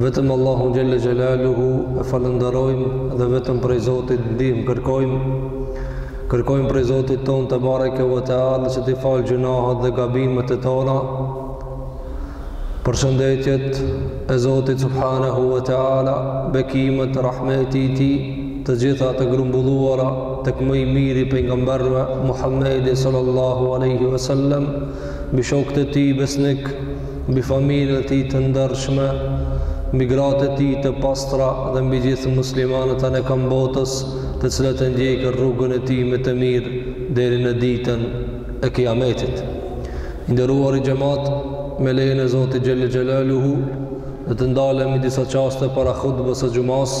Vetëm Allahu xhelle xhelaluhu e falëndërojmë dhe vetëm prej Zotit ndihmë kërkojmë. Kërkojmë prej Zotit tonë Tebareke ve Teala që t'i falë gjynahet dhe gabimet e tona. Përshëndetjet e Zotit Subhanehu ve Teala, bekimet, rahmeti i tij, të gjitha të grumbulluara tek më i miri i pejgamberëve Muhammedi sallallahu aleyhi ve sellem mbi shokët e tij besnikë mbi familjen e tij të ndershme, mbi gratë e tij të pastra dhe mbi gjithë muslimanët anekënd botës të cilët e ndjekin rrugën e tij me të mirë deri në ditën e Kijametit. I nderuari xhemat, me lejen e Zotit xhelle xhelaluhu do të ndalemi disa çaste para hutbes së xhumasë,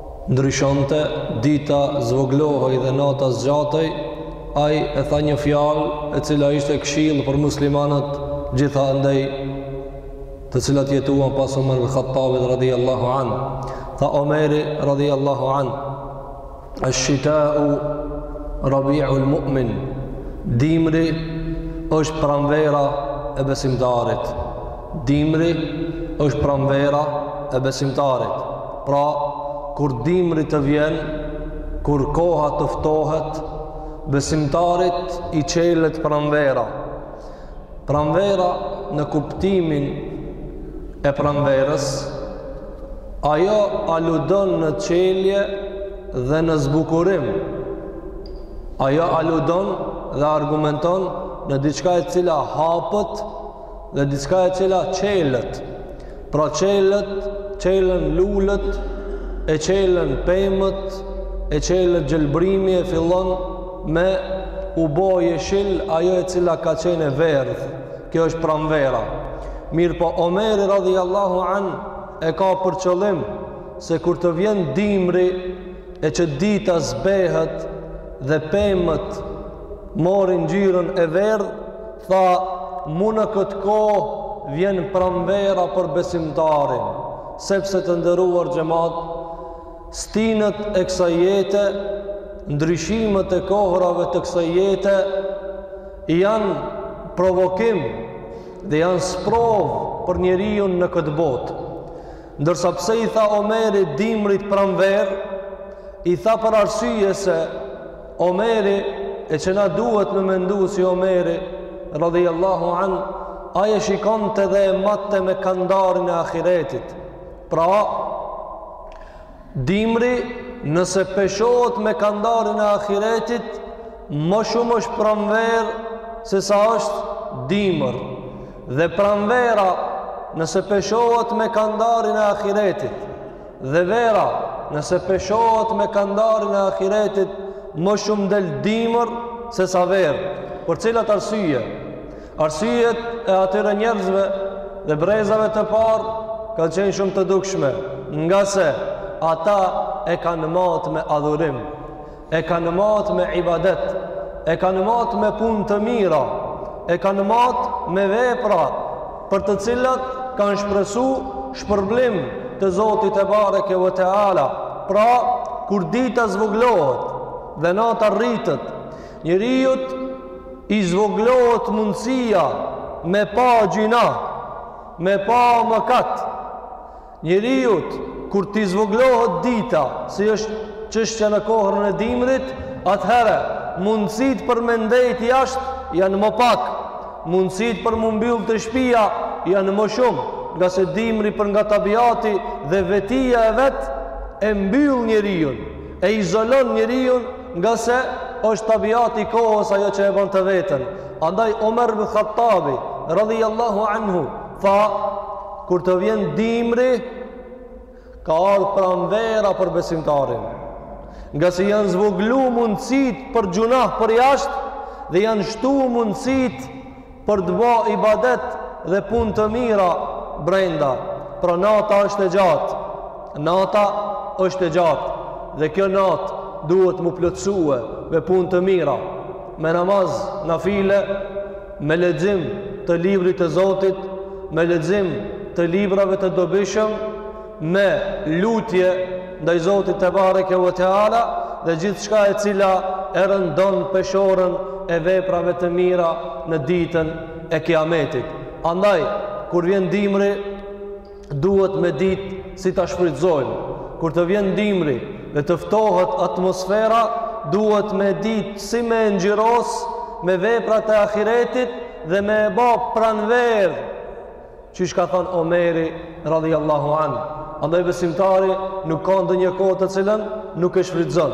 Ndryshonte, dita zvogëlohej dhe nata zgjatej, ai e tha një fjalë e cila ishte këshillë për muslimanët gjithandej të cilët jetuan pas Omer ibn Khattabit radhiyallahu an. Tha Omeri radhiyallahu an, "Ash-shita'u rabi'ul mu'min." Dimri është pranvera e besimtarit. Dimri është pranvera e besimtarit, pra kur dimri të vjen, kur koha të ftohet, besimtarit i çelet pranvera. Pranvera në kuptimin e pranverës, ajo aludon në çelje dhe në zbukurim. Ajo aludon dhe argumenton në diçka e cila hapet, dhe diçka e cila çelet pra çelet çelin lulet e çelin pemët e çelet gjelbrimi e fillon me u bo jeshil ajo e cila ka qenë e verdhë kjo është pranvera mirëpo Omeri radhi Allahu an e ka për qëllim se kur të vjen dimri e që dita zbehet dhe pemët morin ngjyrën e verdhë, tha, mu në këtë kohë vjen pranvera për besimtarin, sepse të nderuar xhemat, stinët e kësaj jete, ndryshimet e kohërave të kësaj jete, janë provokim dhe janë sprovë për njeriun në këtë botë. Ndërsa pse i tha Omeri dimrit pranverë, i tha për arsye se Omeri e që na duhet me mendu si Omeri radhiallahu anhu ai e shikonte dhe e matte me kandarin e ahiretit pra dimri nëse peshohet me kandarin e ahiretit më shumë është pranverë se sa është dimër dhe pranvera nëse peshohet me kandarin e ahiretit Dhe vera, nëse peshohet me kandarin e ahiretit, më shumë del dimër se sa verë. Për cilat arsye? Arsyet e atyre njerëzve dhe brezave të parë kanë qenë shumë të dukshme, ngase ata e kanë matë me adhurim. e kanë matë me ibadet, e kanë matë me punë të mira, e kanë matë me vepra për të cilat kanë shpresu shpërblim të Zotit tebareke ve teala. Pra, kur dita zvoglohet dhe nata rritet, njeriut i zvoglohet mundësia me ba gjynah, me ba mëkat, Njeriut kur t'i zvoglohet dita, si është çështja në kohën e dimrit, atëherë mundësitë për me ndejt jashtë janë më pak, mundësitë për m'u mbyllë te shpia janë më shumë, ngase dimri për nga tabiati dhe vetia e vet e mbyll njeriun, e izolon njeriun ngase është tabiati i kohës ajo që e bën të veten. Andaj Omer bin Hattabi, radhiallahu anhu, Tha, kur të vjen dimri, ka ardhë pranvera për besimtarin. Ngase janë zvoglu mundësitë për gjynah përjashtë dhe janë shtu mundësitë për të bo ibadet dhe punë të mira brenda. Pra nata është e gjatë. Nata është e gjatë. Dhe kjo natë duhet m'u plotësue me punë të mira. Me namaz nafile, me lexim të librit të Zotit, me lexim të librave të dobishëm, me lutje ndaj Zotit tebareke ve teala dhe gjithçka e cila e rëndon peshorën e veprave të mira në ditën e Kiametit. Andaj kur vjen dimri Duhet me ditë si ta shfrytëzojmë. Kur të vjen dimri dhe të ftohet atmosfera, duhet me ditë si me e ngjyros me veprat e ahiretit dhe me e bë pranverë. Qysh ka thënë Omeri radhiyallahu anhu. Andaj besimtari nuk ka ndonjë kohë të cilën nuk e shfrytëzon.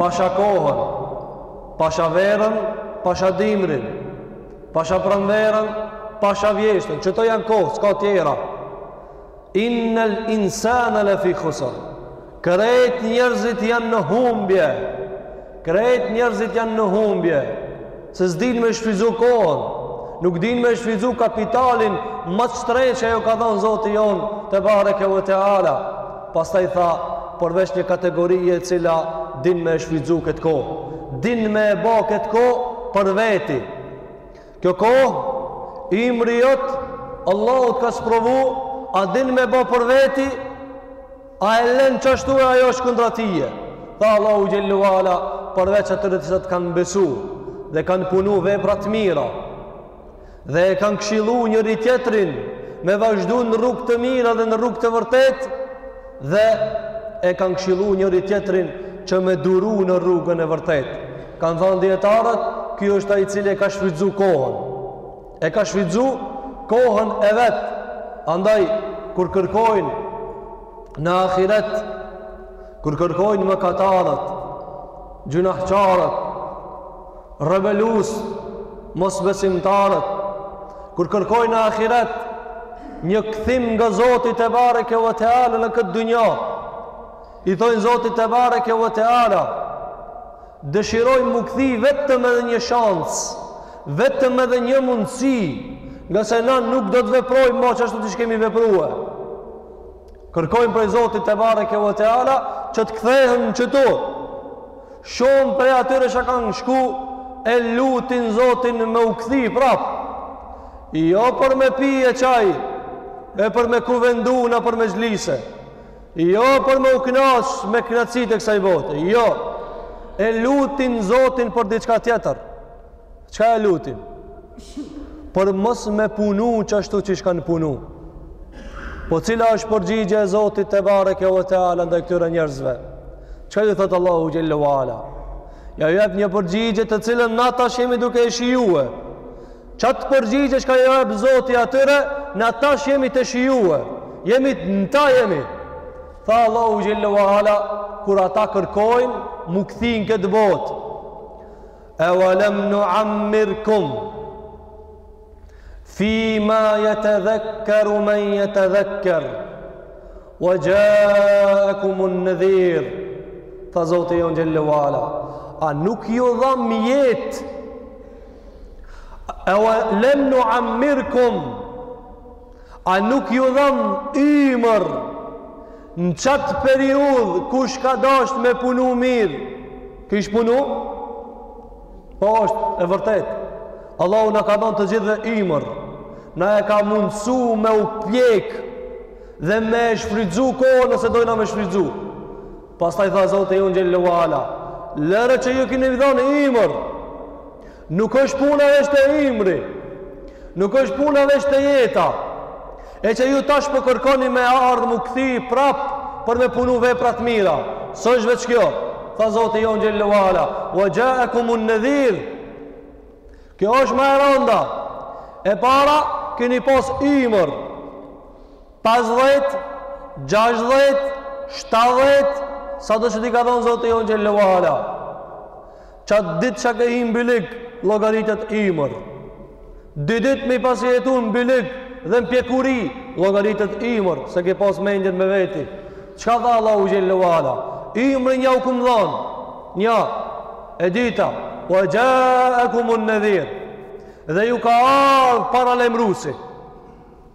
Pasha kohën, pasha verën, pasha dimrin, pasha pranverën, pasha vjeshtën, qeto janë kohë, s'ka tjera. Innel insane le fi khusër, krejt njerëzit janë në humbje, krejt njerëzit janë në humbje, Se s'dinë me shfrytëzu kohën, nuk dinë me shfrytëzu kapitalin më të shtrenjtë që ja ka dhënë Zoti jon tebareke ve teala. Pastaj tha, përveç një kategorie e cila din me shfrytëzu këtë kohë, din me e bë këtë kohë për veti. Kjo kohë ymri jot Allahu të ka sprovu, a din me e bë për veti? A e len qashtu e ajo është kundra tije? Tha Allahu xhel-le ve ala, përveç atyre të cilat kanë besu dhe kanë punu vepra të mira dhe e kanë këshillu njëri tjetrin me vazhdu në rrugë të mira dhe në rrugë të vërtet dhe e kanë këshillu njëri tjetrin që me duru në rrugën e vërtet kanë thënë dijetarët ky është ai i cili e ka shfrytëzu kohën E ka shfrytëzu kohën e vet, andaj kur kërkojnë në ahiret, kur kërkojnë mëkatarët, gjynahqarët, rebeluesit, mosbesimtarët, kur kërkojnë në ahiret, një kthim nga Zoti tebareke ve teala në këtë dynja, I thojnë Zotit tebareke ve teala, dëshirojmë m'u kthy vetëm edhe një shans, vetëm edhe një mundësi, ngase na nuk do të veprojmë ma qashtu qysh kemi veprue. Kërkojnë prej Zotit tebareke ve teala, që të kthehen qetu. Shumë prej atyre që kanë shku, e lutin Zotin me u kthy prapë. Jo për me pi çaj, e për me kuvendu, e për me zhlise. Jo për me u kënaqë me kënaqësitë e kësaj bote, jo. E lutin Zotin për diçka tjetër. Çka e lutin? Për mos me punu qashtu qysh kanë punu. Po cila është përgjigje e Zotit tebareke ve teala ndaj këtyre njerëzve? Çka ju thotë Allahu xhel-le ve ala? Jau jep një përgjigje të cilën na tash jemi duke e shijue. Qat përgjigje çka ju jep Zoti atyre, na tash jemi tu e shijue, jemi të në ta jemi. Tha Allahu xhel-le ve ala, kur ata kërkojnë, m'u kthy n'këtë botë. Evelem nuammirkum fi ma jetedhekkeru men jetedhekker, ve xhaekumun-nedhir, tha Zoti jonë xhel-le ve ala, a nuk ju dhamë jetë, E ve lem nuammirkum A nuk ju dham imër Në qatë periudhë Kush ka dasht me punu mirë Kish punu Po është e vërtetë Allahu na ka dhon të gjithëve imër Na e ka mundësu me u pjek Dhe me shfrytëzu kohë Nëse dojna me shfrytëzu Pastaj tha Zoti jonë xhel-le ve ala, lëre që ju kemi dhon imër, nuk është puna veç te imri, nuk është puna veç te jeta, e që ju tash po kërkoni me ardhë me u kthy prap për me punu vepra të mira, s'është veç kjo, tha Zoti jonë xhel-le ve ala, ve xhaekumun-nedhir, kjo është ma e randa, e para kini pos imër, Pesëdhjetë, gjashtëdhjetë, shtatëdhjetë, sado që t'i ka dhënë Zoti jonë xhel-le ve ala. Qatë ditë që ke hi m'bilik, llogaritet imër. Dy ditë me i pas jetu në bilik dhe në pjekuri, llogaritet imër, se ke pas mendjen me veti. Çka tha Allahu xhel-le ve ala? Imrin jau kem dhënë, nja, e dyta, ve xhaekumun-nedhir, dhe ju ka ardhë paralajmëruesi.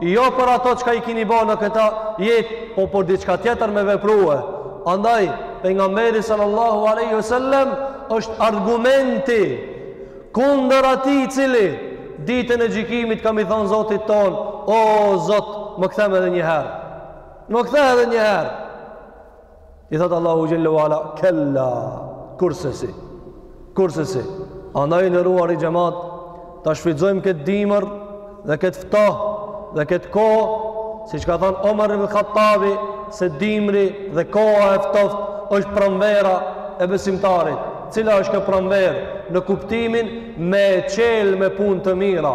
Jo për ato çka i kini ba në këta jetë po për diçka tjetër me veprue andaj pejgamberi sallallahu alaihi wasallam është argumenti kundër atij i cili ditën e gjykimit ka me i thon Zotit tonë o Zot më kthem edhe një herë më kthem edhe një herë I thotë Allahu xhel-le ve ala, kella, kursesi, kursesi. Andaj nderuari xhemat, ta shfrytëzojmë këtë dimër dhe këtë ftah dhe këtë kohë, siç ka thënë Omer ibn Khattabi, se dimri dhe koha e ftoft është pranvera e besimtarit. Cila është kjo pranverë në kuptimin me çelë me punë të mira,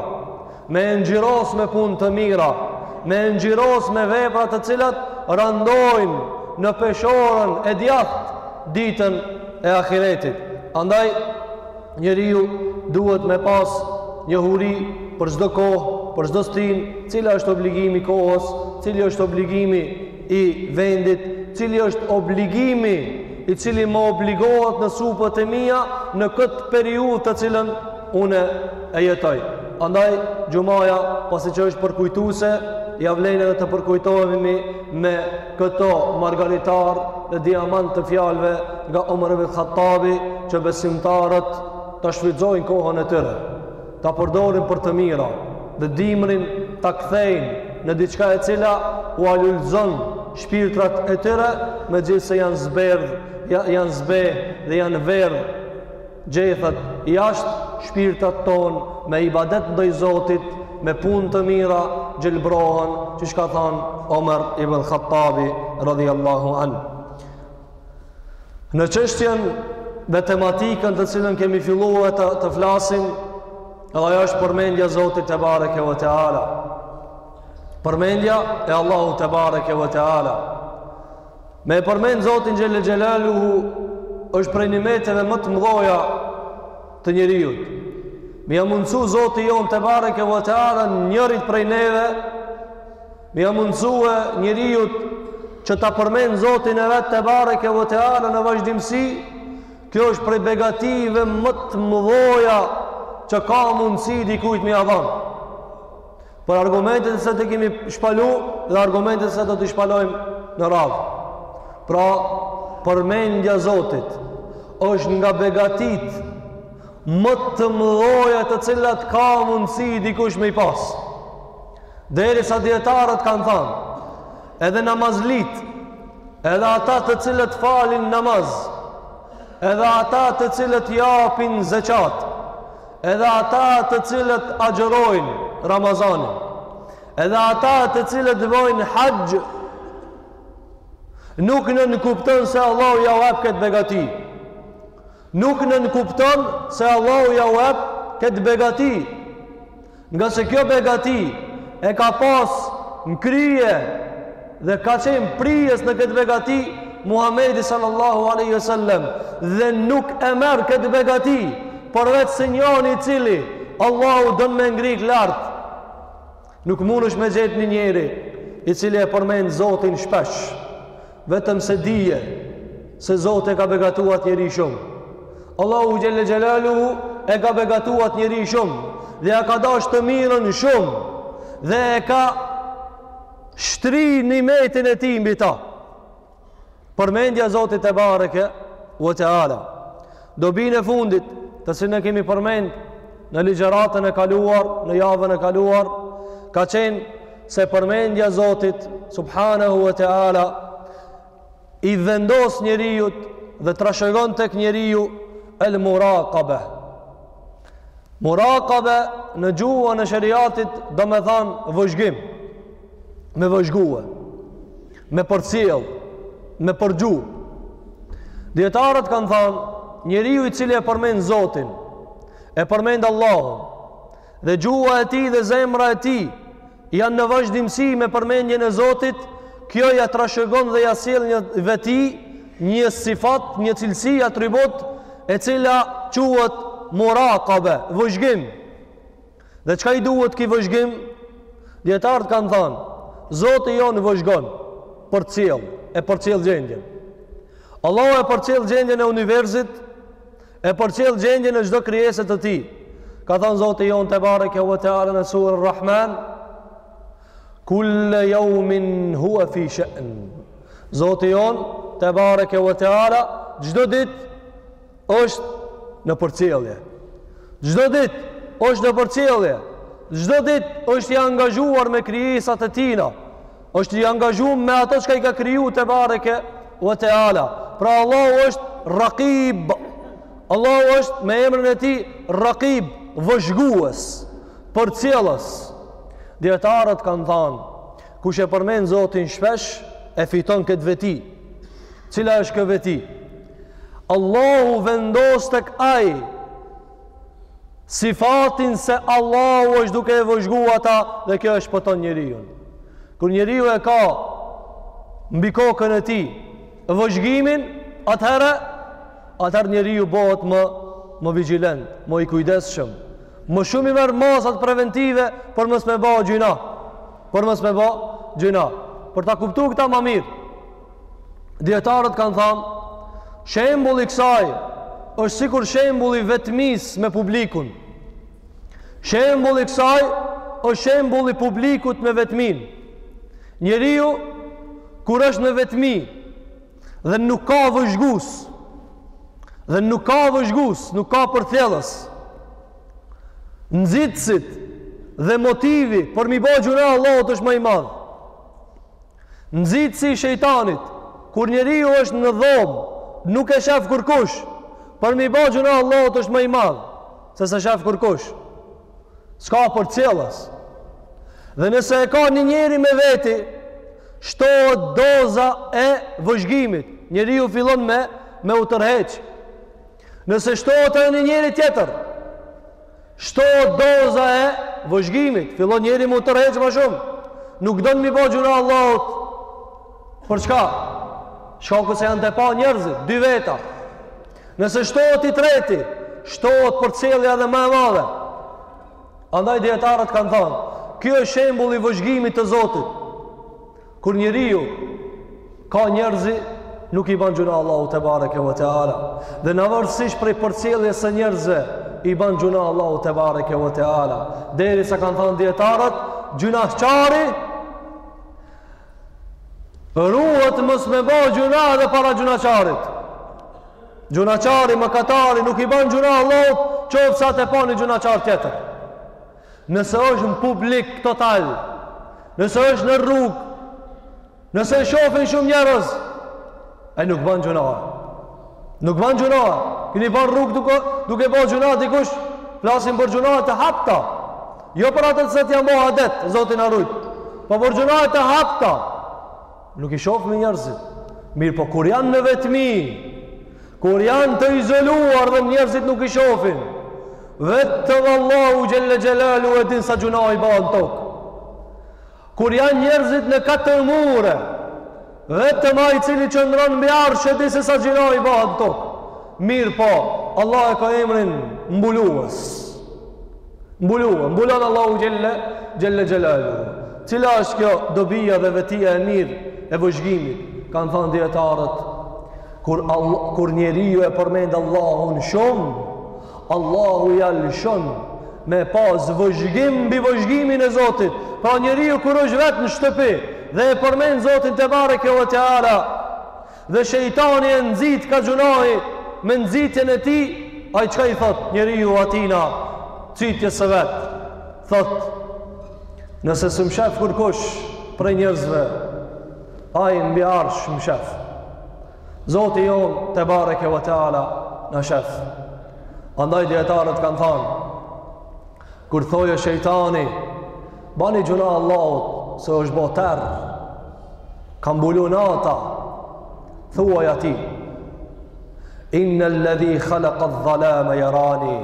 Me e ngjyros me punë të mira, me e ngjyros me vepra të cilat randojnë në peshorën e djathtë ditën e ahiretit. Andaj, njeriu duhet me pas njohuri për çdo kohë, për çdo stinë, cila është obligimi i kohës, cili është obligimi i vendit, cili është obligimi i cili më obligohet në supet e mia në këtë periudhë të cilën unë e jetoj. Andaj xhumaja, pasi që është përkujtuese, ja vlen edhe të përkujtohemi me këto margaritarë dhe diamantë të fjalëve nga Omer ibn Khattabi që besimtarët ta shfrytëzojnë kohën e tyre. ta përdorin për të mira dhe dimrin ta kthejnë në diçka e cila ua lulëzon shpirtrat e tyre megjithëse janë zberdhë, janë zbe dhe janë verdhë gjethet jashtë shpirtrat tonë me ibadet ndaj Zotit me punë të mira gjelbrohen qysh ka thanë Omer ibn Khattabi radhiyallahu anh Në çështjen dhe tematikën të cilën kemi filluar të, të flasim, edhe ajo është përmendja e Zotit tebareke ve teala. Përmendja e Allahut tebareke ve teala. Me e përmend Zotin xhelle xhelaluhu, është prej nimeteve më të mdhoja të njeriut. Me ia mundësu Zoti jonë tebareke ve teala njërit prej neve, Me ja mundësue njeriut që ta përmend Zotin e vet tebareke ve teala në vazhdimësi, kjo është prej begative më të mëdhoja që ka mundësi dikujt me ja dhanë. Për argumentet të cilat i kemi shpalu dhe argumentet që do t'i shpalojmë në radhë. Pra, përmendja e Zotit është nga begatitë më të mëdhoja të cilat ka mundësi dikush me i pasë. Derisa dijetarët kanë thanë, edhe namazlitë, edhe ata të cilët falin namaz, edhe ata të cilët japin zeqat, edhe ata të cilët agjërojnë Ramazanin, edhe ata të cilët vojnë haxh, nuk nënkupton se Allahu ja u jep këtë begati. Nuk nënkupton se Allahu ja u jep këtë begati, nga se kjo begati e ka pas në krye dhe ka qenë prijës në këtë begati Muhamedi sallallahu alaihi wasallam dhe nuk e merr këtë begati përveç se njëri i cili Allahu don me e ngrit lart Nuk mundesh me gjetë një njeri i cili e përmend Zotin shpesh, vetëm se dije se Zoti e ka begatuar atë njeri shumë. Allahu xhelle xhelaluhu e ka begatuar atë njeri shumë dhe ja ka dasht të mirën shumë dhe e ka shtri nimetin e tij mbi ta. Përmendja e Zotit tebareke ue teala. Dobinë e fundit, të cilën e kemi përmend në ligjëratën e kaluar, në javën e kaluar, ka qenë se përmendja e Zotit subhanahu wa taala i vendos njeriut dhe trashëgon tek njeriu el murakabe. Murakabe në gjuhën e sheriatit domethanë vëzhgim. Me vëzhgue. me përcjell, me përgju. Dijetarët kanë thanë, njeriu i cili e përmend Zotin, e përmend Allahun, dhe gjuha e tij dhe zemra e tij, janë në vazhdimësi me përmendjen e Zotit, kjo ia trashëgon dhe ia sjell një veti, një sifat, një cilësi atribut, e cila quhet muraqabe, vëzhgim. Dhe çka i duhet ky vëzhgim? Dijetarët kanë thanë, Zoti jonë vëzhgon, përcjell, e përcjell gjendjen. Allahu e përcjell gjendjen e universit, e përcjell gjendjen e çdo krijese të tij. Ka thanë Zoti jonë tebareke ve teala në suren Rahman, Kulle jeumin huve fi she'n. Zoti jonë tebareke ve teala, çdo ditë, është në përcjellje. Çdo ditë është në përcjellje. Çdo ditë është i angazhuar me krijesat e tijna. Është i angazhu me ato çka i ka kriju tebareke ve teala. Pra Allahu është Raqib. Allahu është me emrin e tij Raqib, vëzhgues, përcjellës. Dijetarët kanë thanë, kush e përmend Zotin shpesh e fiton këtë veti. Cila është kjo veti? Allahu vendos tek ai sifatin se Allahu është duke e vëzhgu ata dhe kjo e shpëton njeriun. Kur njeriu e ka mbi kokën e tij vëzhgimin, atëherë atëherë njeriu bëhet më, më vigjilent, më i kujdesshëm. Më shumë i merr masat preventive për mos me bo gjynah. Për mos me bo gjynah. Për ta kuptu këta ma mirë. Dijetarët kanë thanë, shembulli i kësaj është sikur shembulli i vetmisë me publikun. Shembulli i kësaj është shembulli i publikut me vetminë. Njeriu, kur është në vetmi dhe nuk ka vëzhgus, dhe nuk ka vëzhgus, nuk ka përcjellës, nxitësit dhe motivi për m'i ba gjynah Allahut është ma i madhë. Nxitësi i shejtanit, kur njeriu është në dhomë, nuk e shef kurkush, për m'i ba gjynah Allahut është më i madh, se s'e shef kurkush. S'ka përcjellës. Dhe nëse e ka një njeri me veti, shtohet doza e vëzhgimit, njeriu fillon me, me u tërheq. Nëse shtohet edhe një njeri tjetër, shtohet doza e vëzhgimit, fillon njeri m'u tërheq ma shumë, nuk don m'i bo gjynah Allahut, për çka? Shkak se janë t'e pa njerëzit, dy veta. Nëse shtohet i treti, shtohet përcjellja edhe ma e madhe. Andaj dijetarët kanë thanë, kjo është shembulli i vëzhgimit të Zotit. Kur njeriu ka njerëzi nuk i ban gjynah Allahut tebareke ve teala. Dhe na varësisht prej përcjelljes së njerëzve i ban gjynah Allahut tebareke ve teala. Derisa kanë thënë dijetarët, gjynahqari ruhet mos me bo gjynah edhe para gjynahqarit. Gjynahqari mëkatari nuk i ban gjynah Allahut, qoftë se atë e pa ni gjynahqar tjetër. Nëse është në publik total, nëse është në rrugë, nëse e shofin shumë njerëz, ai nuk ban gjynahe. Nuk ban gjynahe. Keni pa n'rrugë duke, duke ba gjynahe dikush, flasim për gjynahe të hapta. Jo për ato se të janë ba adet, Zoti na rujt. Po për gjynahe të hapta. Nuk i shofim njerëzit. Mirëpo kur janë në vetmi, kur janë të izoluar dhe njerëzit nuk i shofin, vetëm Allahu xhel-le xhelaluhu e din sa gjynahe bahen n'tokë. Kur janë njerëzit në katër mure, vetëm ai i cili qëndron mbi arsh e di se sa gjynahe bahen n'tokë. Mirëpo, Allahu e ka emrin mbulues. Mbuluar, mbulon Allahu xhel-le xhelaluhu. Cila është kjo dobia dhe vetia e mirë e vëzhgimit, kanë thënë dijetarët, kur, kur njeriu e përmend Allahun shumë, Allahu ja lëshon me pas vëzhgim mbi vëzhgimin e Zotit. Pra njeriu kur është vetë në shtëpi dhe e përmend Zotin tebareke ve teala, Dhe shejtani e nxit kah gjynahi me nxitjen e tij, ai çka i thotë njeriu atina cytjes së vet. Thotë nëse s'më shef kurkush prej njerëzve, ai mbi arsh më shef. Zoti jonë tebareke ve teala na shef. Andaj dijetarët kanë thanë Kur t'thojë shejtani, bani gjynah Allahut se është bo terr. Ka mbulu nata. Thuaj atij. Inna alladhi khalaqa adh-dhalama yarani.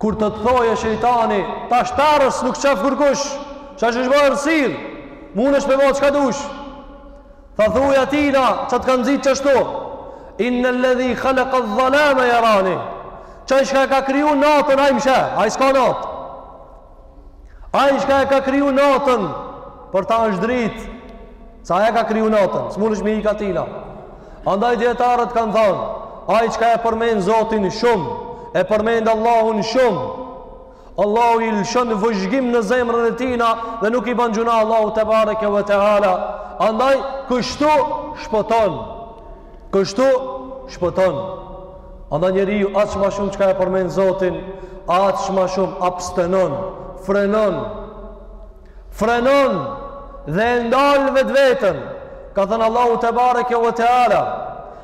Kur të të thojë shejtani, tash terr është, nuk t'shef kurkush. Tash është bo errësirë. Mundesh me ba çka dush. Tha thuaj atina që të ka nxitë qështu, inna alladhi khalaqa adh-dhalama yarani, çaj çka e ka kriju natën, ai m'sheh, ai s'ka natë. Ai çka e ka kriju natën, për ta është dritë, se ai e ka kriju natën, s'mundesh me i ik atina. Andaj dijetarët kanë thanë, ai çka e përmend Zotin shumë, e përmend Allahun shumë, Allahu i lëshon vëzhgim në zemrën e tina dhe nuk i ban gjunah Allahu tebareke ve teala. Andaj kështu shpëton. Kështu shpëton. Andaj njeriu aq ma shumë çka e përmend Zotin, aq ma shumë abstenon, frenon. Frenon dhe e ndal vetveten. Ka thënë Allahu tebareke ve teala.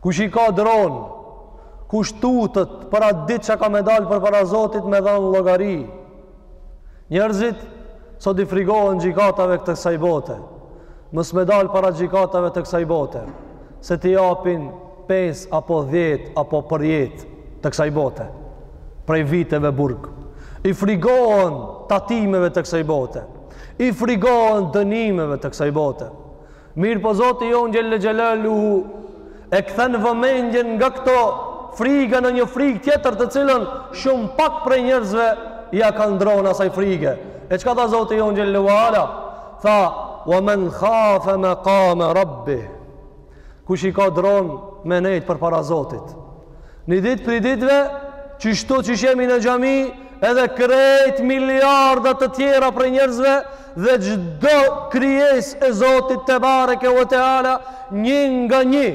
Kush i ka dron? Kush tutet për atë ditë që ka me dalë përpara Zotit me dhanë llogari? Njerëzit, sot i frigohen gjikatave këtë kësaj bote. Mos me dalë para gjikatave të kësaj bote, se t'i japin 5 apo 10 apo përjetë të kësaj bote, prej viteve burg. I frigohen tatimeve të kësaj bote. I frigohen dënimeve të kësaj bote. Mirëpo Zoti jonë Xhel-le Xhelaluhu e kthen vëmendjen nga këto friga në një frigë tjetër të cilën shumë pak prej njerëzve ia kanë dronë asaj frige. E çka tha Zoti jonë Xhel-le ve Ala? Tha, wa men khafe mekame rabbih. Kush i ka dronë me nejtë përpara Zotit? Një ditë prej ditëve, qështu që jemi në xhami, edhe krejt miliarda të tjera prej njerëzve dhe çdo krijesë e Zotit tebareke ve teala, një nga një.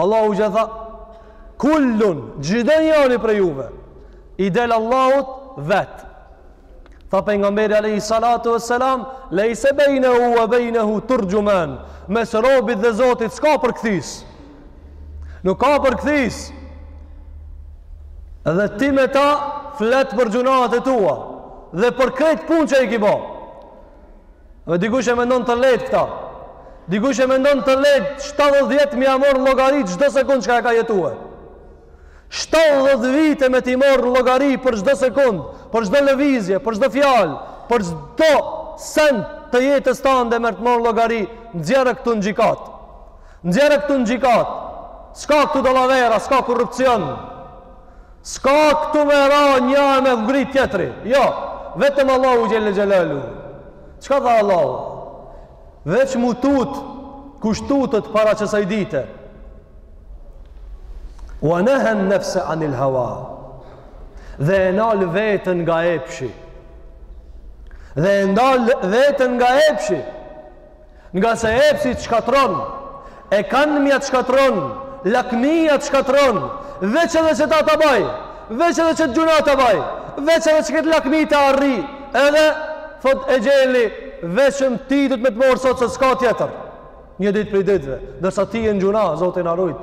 Allahu që tha, kullun, çdo njani prej juve, i del Allahut vetë. Tha Pejgamberi alejhi salatu ve selam, lejse bejnehu ve bejnehu terxhuman, mes robit dhe Zotit, s'ka përkthyes. Nuk ka përkthyes. Edhe ti me ta flet për gjunahet e tua. Dhe për krejt punët që i ki bo. Dhe dikush e mendon të lehtë këta. Dikush e mendon të lehtë 70 me ia morr llogari çdo sekund çka e ka jetue. 70 vite me t'i morr llogari për çdo sekund, për çdo lëvizje, për çdo fjalë, për çdo send të jetës tande me të morr llogari nxjerre këtu në gjikatë. Nxjerre këtu në gjikatë. S'ka këtu dallavera, s'ka korrupsion. S'ka këtu me ra një e me ngrit tjetri. Jo, vetëm Allahu Xhel-le Xhelaluhu. Çka tha Allahu? Veç mu tut kush tutet para qësaj dite. Wa nehen nefse anil hawa. Dhe e ndal veten nga epshi. Dhe e ndal veten nga epshi. Ngase epshi të shkatron, e kanëmja të shkatron, lakmia të shkatron, veç edhe qëta ta baj, veç edhe qët gjunah ta baj, veç edhe qëkëtë lakmi ta arri, edhe, thotë exheli, veçëm ti du të me të morr sot se s'ka tjetër. Një ditë prej ditëve, dërsa ti je në gjunah, zotin arrujt.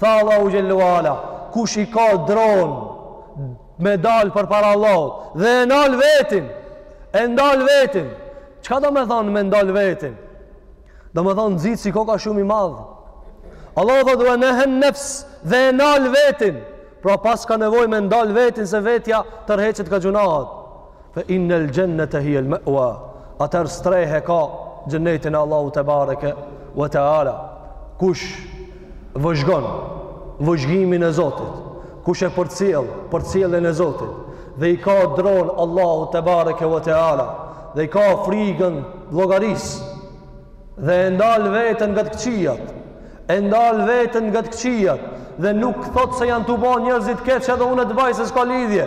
Tha Allahu Xhel-le ve Ala, kush i ka dronë, me dal përpara Allahut dhe e nal vetin e ndal vetin çka domethonë me ndal vetin domethonë nxit si koka shumë i madh Allahu tha ve nehen nefs dhe e nal vetin pra paska nevojë me ndal vetin se vetja tërheqet kah gjunahat Fe innel xhennete hijel me'wa, atëherë strehë e ka xhennetin e Allahut te bareke ve teala. Kush vëzhgon vëzhgimin e Zotit, kush e përcjell përcjelljen e Zotit dhe i ka dronë Allahut te bareke ve teala dhe i ka frigën llogarisë dhe e ndal veten nga të këqijat, e ndal veten nga të këqijat dhe nuk thotë se janë tu ba njerëzit keq edhe unë të baj se s'ka lidhje.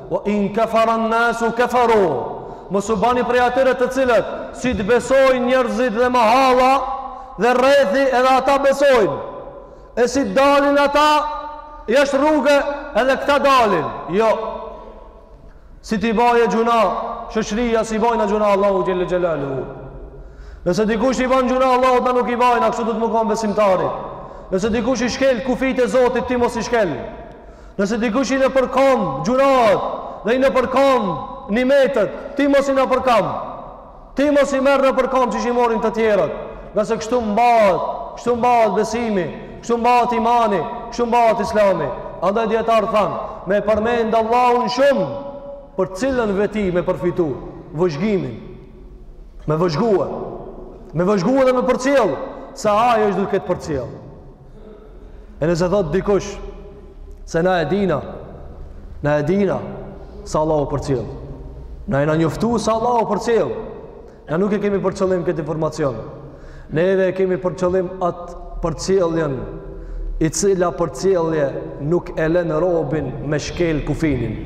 Ve in kafaran nasu kafaru. Mos u bani prej atyre të cilët si të besojnë njerëzit dhe mahalla dhe rrethi edhe ata besojnë. E si të dalin ata jashtë rruge edhe këta dalin. Jo. Si t'i bajë gjuna, shoqëria s'i bajna gjuna Allahu xhelle xhelaluhu. Nëse dikush i ban gjuna Allahut na nuk i bajna, kështu duhet me kan besimtari. Nëse dikush i shkel kufijt e Zotit ti mos i shkel. Nëse dikush i nëpërkam gjunahet dhe i nëpërkam nimetet, ti mos i nëpërkam. Ti mos i merr nëpërkam qysh i marrin të tjerët. Ngase kështu mbahet, kështu mbahet besimi, kështu mbahet imani, kështu mbahet islami. Andaj dijetarët thanë, me përmend Allahun shumë, për cilën veti me përfitu, vëzhgimin, me vëzhgue, me vëzhgue dhe me përcjell, se ai është duke të përcjell. E nëse thotë dikush se na e dina, na e dina se Allahu përcjell. Na jena njoftu se Allahu përcjell. Na nuk e kemi për qëllim këtë informacion. Neve e kemi për qëllim atë përcjelljen e cila përcjellje nuk e len robin me shkel kufinin.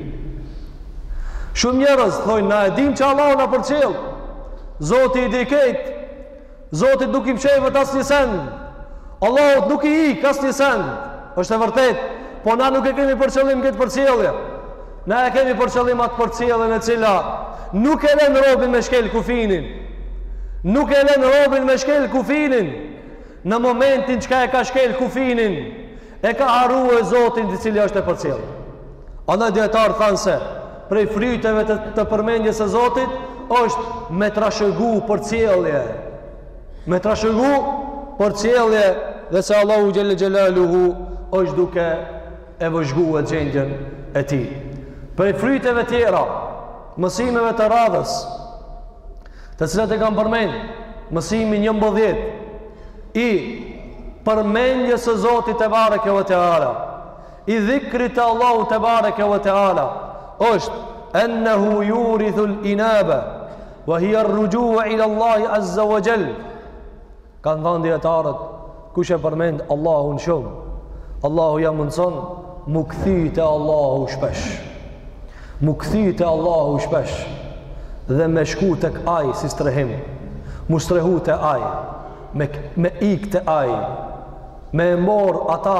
Shumë njerëz thonë na e dim që Allahu na përcjell. Zoti i di krejt. Zotit nuk i mshefet asnjë send. Allahut nuk i ik asnjë send. është e vërtetë. Po na nuk e kemi për qëllim këtë përcjellje. Na e kemi për qëllim atë përcjelljen e cila. Nuk e len robin me shkel kufinin. Nuk e len robin me shkel kufinin. Në momentin që e ka shkel kufinin. E ka harrue Zotin i cili është e përcjell. Andaj dijetarët thanë se prej fryteve të, të përmendjes së Zotit është me trashëgu përcjellje. Me trashëgu përcjellje dhe se Allahu xhelle xhelaluhu është duke e vëzhguar gjendjen e tij. Prej fryteve tjera, mësimeve të radhës, të cilat e kan përmend, mësimi 11 i përmendjes së Zotit te bareke ve teala i dhikrit të Allahut te bareke ve teala është ennehu yurithu al-inaba wa hiya ar-ruju' ila Allah azza wa jall kanë thënë dietarët kush e përmend Allahun shumë Allahu ja mundson mu kthi te Allahu shpesh mu kthi te Allahu shpesh dhe me shku tek ai si strehim mu strehu te ai me me ik te ai me e marr ata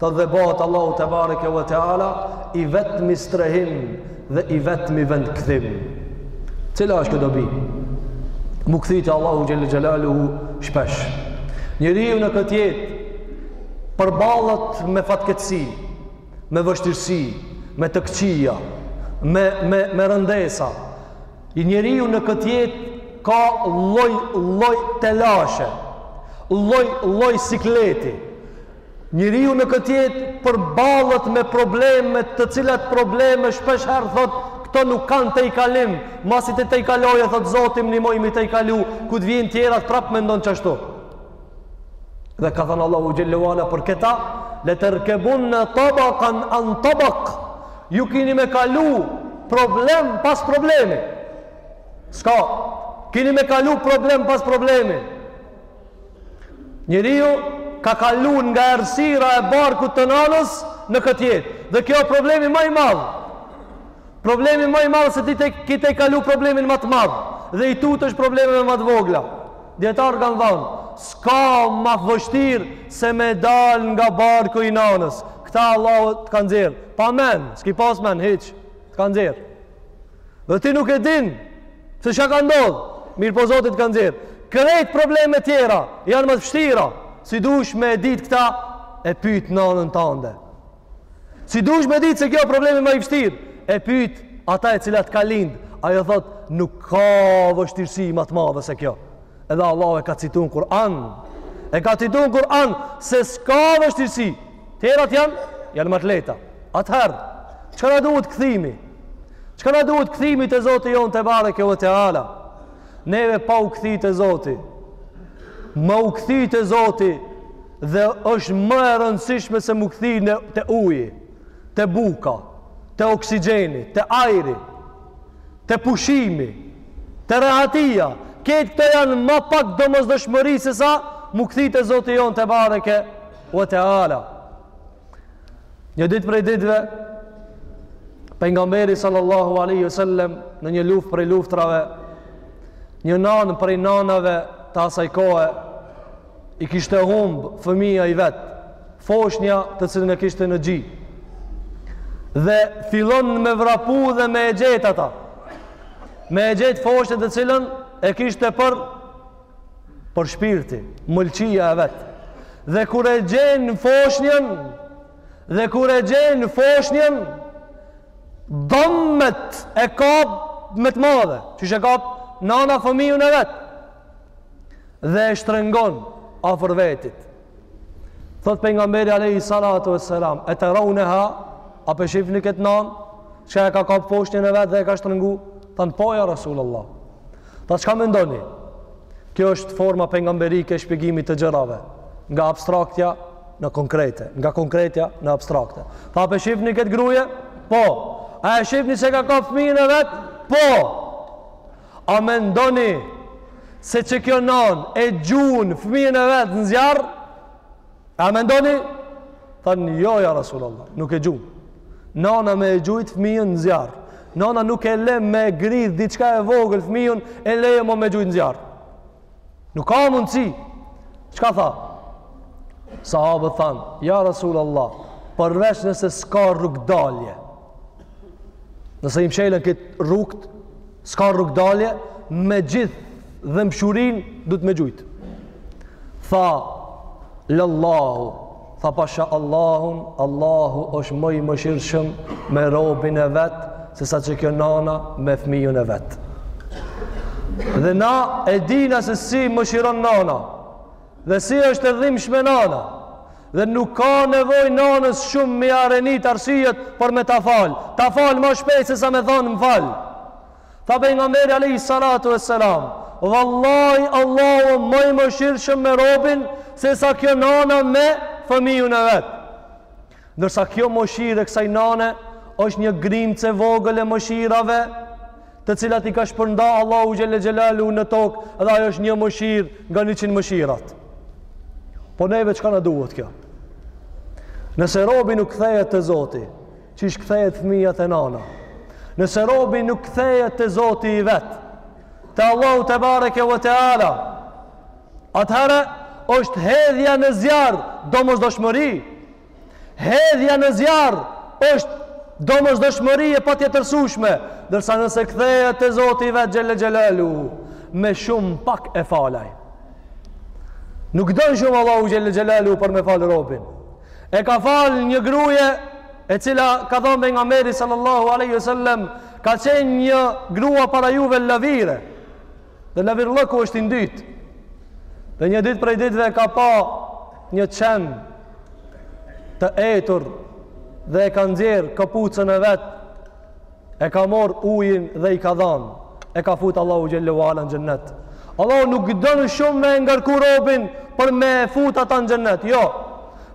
Ta dhe bohet Allahu te bareke ve teala i vetmi strehim dhe i vetmi vendkthim. Cila është kjo dobi? Mu kthi te Allahu xhel xelaluhu shpesh. Njeriu në këtë jetë përballet me fatkeqësi, me vështirësi, me të këqija, me me me rëndesa. Njeriu në këtë jetë ka lloj lloj telashe, lloj lloj sikleti. Njeriu në këtë jetë përballet me probleme, të cilat probleme shpesh herë thotë, këto nuk kanë tejkalim, masi t'i tejkalon, thotë Zoti më nimoi m'i tejkalu, kur të vijnë tjerat prapë mendon qashtu. Dhe ka thënë Allahu xhel-le ve ala për këta, leterkebunne tabakan an tabak, ju kini me kalu problem pas problemi. Ska, kini me kalu problem pas problemi. Njeriu ka kalu nga errësira e barkut të nanës në këtë jetë. Dhe kjo problemi ma i madh. Problemi ma i madh se ti te, ki tejkalu problemin ma të madh dhe i tutesh ti problemeve ma të vogla. Dijetarët kanë thanë, s'ka ma vështirë se me dal nga barku i nanës. Këta Allahu të ka nxjerr. Pa mend, s'ki pas mend hiç. Të ka nxjerr. Dhe ti nuk e din se çka ka ndodh. Mirëpo Zoti të ka nxjerr. Krejt problemet tjera janë ma të vështira. Si dush me e ditë këta e pyet nanën tande. Si dush me ditë se kjo problemi ma i vështirë, e pyet ata e cila t'ka lind, ajo thot nuk ka vështirësi ma të madhe se kjo. Edhe Allahu e ka citu në Kur'an. E ka citu në Kur'an se s'ka vështirësi, Tjerat janë, janë ma të leta. Atëherë, çka na duhet kthimi? Çka na duhet kthimi te Zoti jon te bareke ve teala? Neve pa u kthi te Zoti. Me u kthi te Zoti është ma e rëndësishme se mu kthi te uji, te buka, te oksigjeni, te ajri, te pushimi, te rehatia. Kët këto janë ma pak domosdoshmëri se sa mu kthi te Zoti jon te bareke wa taala. Një ditë prej ditëve pejgamberi sallallahu alaihi wasallam në një luftë prej luftrave një nanë prej nanave të asaj kohe i kishte humb fëmija i vet foshnja të cilën e kishte në gji dhe fillon me vrapu dhe me e gjet atë me e gjet foshnja të cilën e kishte për për shpirti, mëlçia e vet. Dhe kur e gjenë foshnjën, dhe kur e gjenë foshnjën, dëmët e kapë me të madhe, qysh e kap nana fëmijën e vet, dhe e shtrengon afër vetit. Thotë pejgamberi alejhi salatu ve selam, e teraune ha, a pe shifni këtë nanë, që e ka kap foshnjën e vet dhe e ka shtrëngu, thanë po ja Rasulullah. Tha çka mendoni? Kjo është forma pejgamberike e shpjegimit të gjërave, nga abstraktja në konkrete, nga konkretja në abstrakte. Tha pe shifni këtë gruje? Po. A e shifni se ka kap fëmijën e vet? Po. A mendoni se qe kjo nanë e gjun fëmijën e vet në zjarr? A mendoni? Thanë, jo, ja Rasul Allah, nuk e gjun. Nana me e gjujt fëmijën në zjarr. Nana nuk e le me e grith diçka e vogël fëmijën, e le mo me gjujt në zjarr. Nuk ka mundësi. Çka tha? Sahabët thanë, ja Rasul Allah, përveç nëse s'ka rrugdalje. Nëse i mshelën krejt rrugët, s'ka rrugëdalje, me gjithë dhimbshurinë duhet me gjujt. Tha, lëllahu, tha pasha Allahun, Allahu është më i mëshirshëm me robin e vet, se sa qe kjo nana me fmijën e vet. Dhe na e dimë se si mëshiron nana, dhe si është e dhimbshme nana, Dhe nuk ka nevojë nanës shumë me ia rendit arsyet për me ta fal. Ta fal ma shpejt se sa me thanë më fal. Tha pejgamberi alayhi salatu vesselam, "Wallahi Allahu o më i mëshirshëm me robin se sa kjo nana me fëmijën e vet." Ndërsa kjo mëshirë e kësaj nane është një grimcë e vogël e mëshirave të cilat i ka shpërnda Allahu Xhel-le Xhelaluhu në tokë dhe ajo është një mëshirë nga njëqind mëshirat po neve çka na duhet kjo nëse robi nuk kthehet te Zoti qysh kthehet fëmija te nana nëse robi nuk kthehet te Zoti i vet te Allahu tebareke ve teala atëherë është hedhja në zjarr domosdoshmëri Hedhja në zjarr është domosdoshmëri e patjetërsueshme, ndërsa nëse kthehet te Zoti vet xhel-le xhelaluhu, me shumë pak e falaj. Nuk don shumë Allahu xhel-le xhelaluhu për me fal robin. E ka fal një gruaje e cila ka thënë pejgamberi sallallahu alaihi wasallam ka qenë një grua para juve lavire. Dhe lavirllëku është i ndytë. Dhe një ditë prej ditëve e ka pa një qen të etur dhe e ka nxjerr këpucën e vet. E ka marr ujin dhe i ka dhanë. E ka fut Allahu xhel-le ue ala në xhennet. Allahu nuk don shumë me ngarku robin për me fut ata në xhennet. Jo.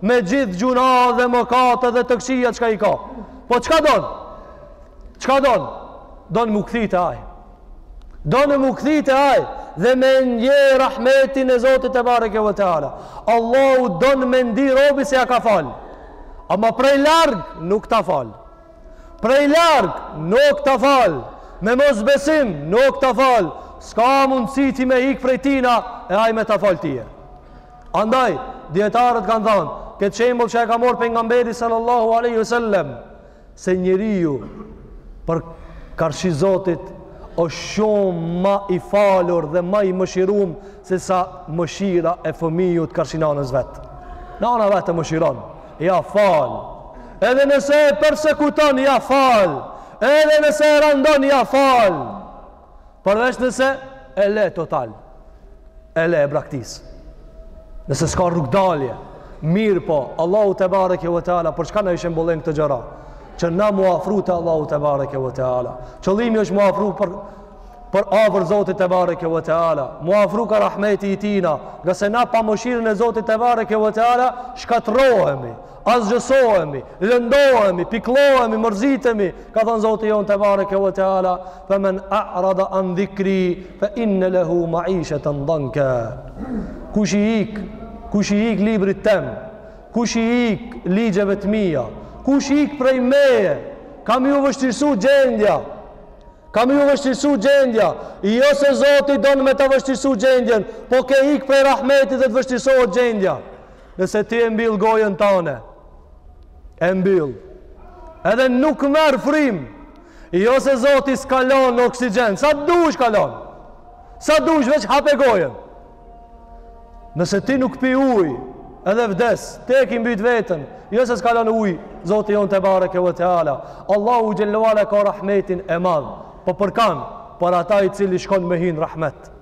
Me gjithë gjynah dhe mëkate dhe të këqija çka i ka. Po çka don? Çka don? Don m'u kthy te ai. Don m'u kthy te ai dhe me ndje rahmetin e Zotit tebareke ve teala. Allahu don me ndi robi se ja ka fal. Ama prej larg nuk ta fal. Prej larg nuk ta fal. Me mosbesim nuk ta fal. S'ka mundësi ti me hik prej tina e ai me ta fal tye. Andaj, dijetarët kanë thanë, këtë shembull që e ka marr pejgamberi sallallahu aleyhi sallem, Se njeriu për karshi Zotit është shumë ma i falur dhe ma i mëshirum se sa mëshira e fëmijës karshi nanës vet. Nana vet e mëshiron, ja fal. Edhe nëse e persekuton, ja fal. Edhe nëse e randon, ja fal. Përveç nëse e le total. E le e braktis. Nëse s'ka rrugëdalje. Mirëpo, Allahu tebareke ve teala, për çka na i shembëllen këto gjëra? Që na m'u afru te Allahu tebareke ve teala. Qëllimi është m'u afru për, për afër Zotit tebareke ve teala. M'u afru ka rahmeti i tina. Ngase na pa mëshirën e Zotit tebareke ve teala, shkatrrohemi. Asgjësohemi, lëndohemi, pikllohemi, mërzitemi, ka thanë Zoti jonë tebareke ve teala, fe men a'rada an dhikri, fe inne lehu maisheten danka. Kush i ik, kush i ik librit tem, kush i ik ligjeve të mija, kush i ik prej meje, kam ju vështirësu gjendja, kam ju vështirësu gjendja, jo se Zoti don me ta vështirësu gjendjen, po ke ik prej rahmetit dhe të vështirësohet gjendja. nëse ti e mbyll gojën tane, e mbyll, edhe nuk merr frymë, jo se zoti s'ka lanë oksigjen, sa të dush ka lanë, sa të dush veç hape gojën, nëse ti nuk pi uj, edhe vdes, ti e ki mbyt veten, jo se s'ka lanë uj, zoti jonë tebareke ve teala, Allahu xhel-le ue ala e ka rahmetin e madh, po për kan, për ata i cili shkon me hi në rahmet,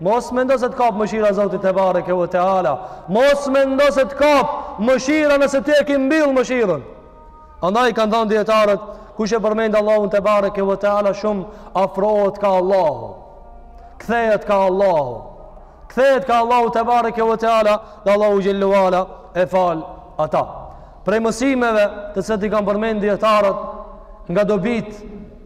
Mos mendo se të kap mëshira Zotit tebareke ve teala. Mos mendo se të kap mëshira nëse ti e ke mbyll mëshirën. Andaj kanë thënë dijetarët, kush e përmend Allahun tebareke ve teala shumë, afrohet ka Allahu. Kthehet ka Allahu. Kthehet ka Allahu tebareke ve teala, dhe Allahu xhelle ve ala e fal ata. Prej mësimeve të cilat i kanë përmend dijetarët nga dobit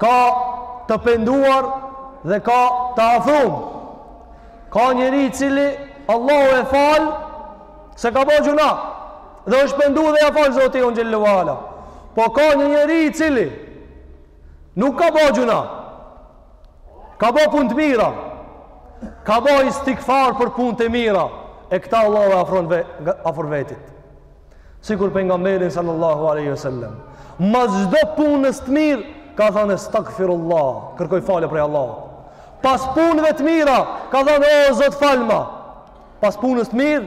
Ka të penduar dhe ka të afrum. Ka njeri i cili Allahu e fal se ka bo gjynah dhe është pendu dhe ia fal Zoti jonë xhelle ve ala. Po ka një njeri i cili nuk ka bo gjynah ka bo punë të mira ka bo istigfar për punët e mira e këta Allahu e afron ve, afër vetit. Sikur pejgamberi sallallahu alejhi ve sel-lem, mas çdo punës të mirë ka thanë estagfirullah, kërkoj falë prej Allahut. Pas punëve të mira ka thanë o Zot falma. Pas punës të mirë,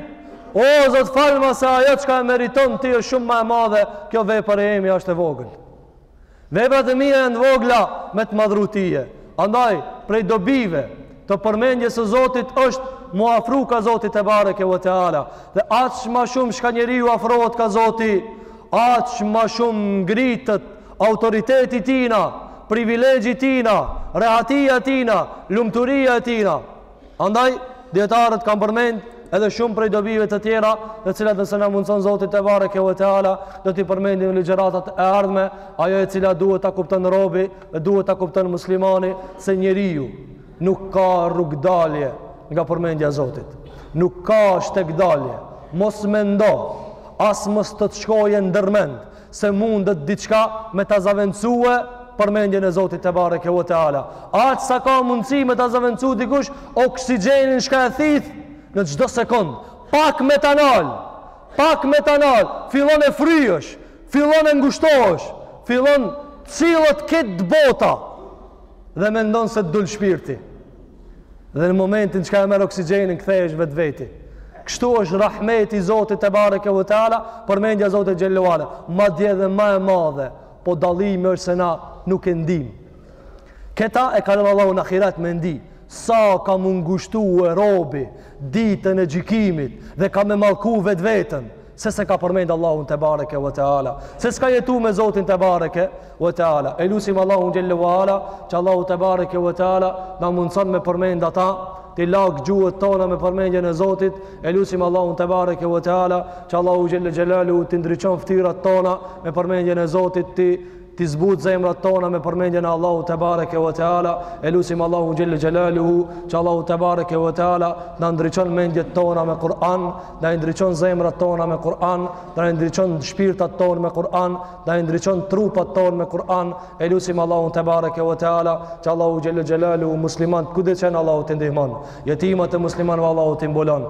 o Zot falma se ajo çka e meriton ti është shumë ma e madhe, kjo vepër e emi asht e vogël. Veprat e mia janë vogla me të madhru tije. Andaj, prej dobive të përmendjes së Zotit është m'u afru ka Zoti tebareke ve teala. Dhe aq ma shumë çka njeri ju afrohet ka Zoti, aq ma shumë ngritet autoriteti i tina, privilegji i tina, rehatia e tina, lumturia e tina. Andaj, dijetarët kanë përmend edhe shumë prej dobive të tjera, të cilat nëse na mundson Zoti tebareke ve teala, do t'i përmendim në ligjëratat e ardhme, ajo e cila duhet ta kupton robi, dhe duhet ta kupton muslimani se njeriu nuk ka rrugdalje nga përmendja e Zotit. Nuk ka shtegdalje. Mos mendo, as mos të të shkojë ndërmend se mundet diçka me ta zavendësue përmendjen e Zotit tebareke ve teala. Aq sa ka mundësi me ta zavendësue dikush oksigjenin çka e thith në çdo sekond. Pak me ta nal, pak me ta nal, fillon e fryhesh, fillon e ngushtohesh, fillon t'sillet këtë bota dhe mendon se të dul shpirti. Dhe në momentin çka e merr oksigjenin, kthehesh n'vetveti. Kështu është rahmeti i Zotit tebareke ve teala, përmendja e Zotit xhelle ve ala. Madje edhe ma e madhe, po dallimi është se na nuk e ndim. Këta e ka lanë Allahu në ahiret me ndi. Sa ka m'u ngushtue robi, ditën e gjykimit, dhe ka me mallku vetveten. se s'e ka përmend Allahun tebareke ve teala, se s'ka jetu me Zotin tebareke ve teala. E lusim Allahun xhelle ve ala, që Allahu tebareke ve teala na mundson me përmend ata, t'i lag gjuhët tona me përmendjen e Zotit. E lusim Allahun tebareke ve teala, që Allahu xhelle xhelaluhu t'i ndriçon fytyrat tona me përmendjen e Zotit, t'i T'i zbut zemrat tona me përmendjen e Allahut te bareke ve teala, e lutim Allahun xhelle xhelaluhu, që Allahu te bareke ve teala të na ndriçon mendjet tona me Kur'an, të na ndriçon zemrat tona me Kur'an, të na ndriçon shpirtat tona me Kur'an, të na ndriçon trupat tona me Kur'an, e lutim Allahun te bareke ve teala, që Allahu xhelle xhelaluhu muslimanët kudo që janë Allahu t'i ndihmon, jetimat e muslimanëve Allahu t'i mbulon.